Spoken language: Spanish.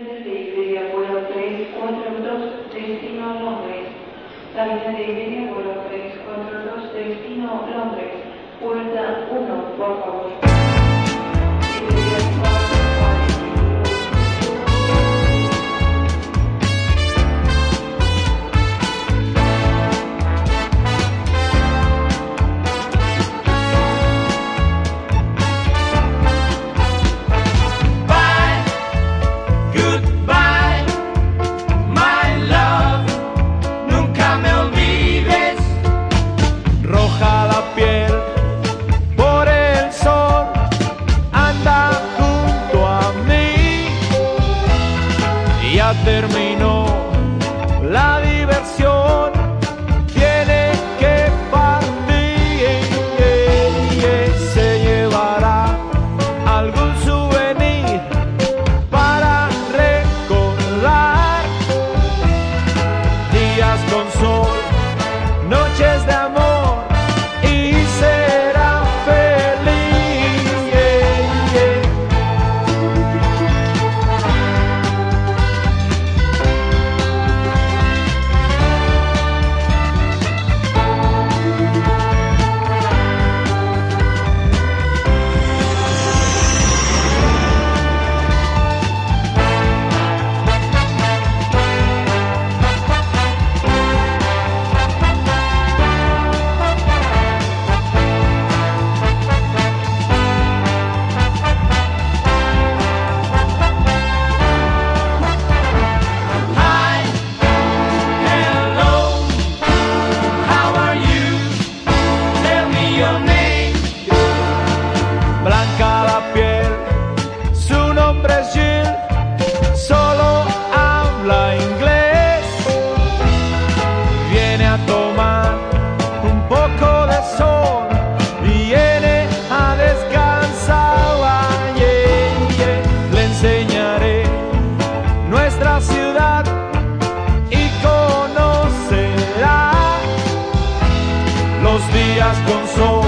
Salida de Iberia, vuelo 342, destino Londres. Salida de Iberia, vuelo 342, destino Londres. Puerta 1, por favor. con sol. con sol.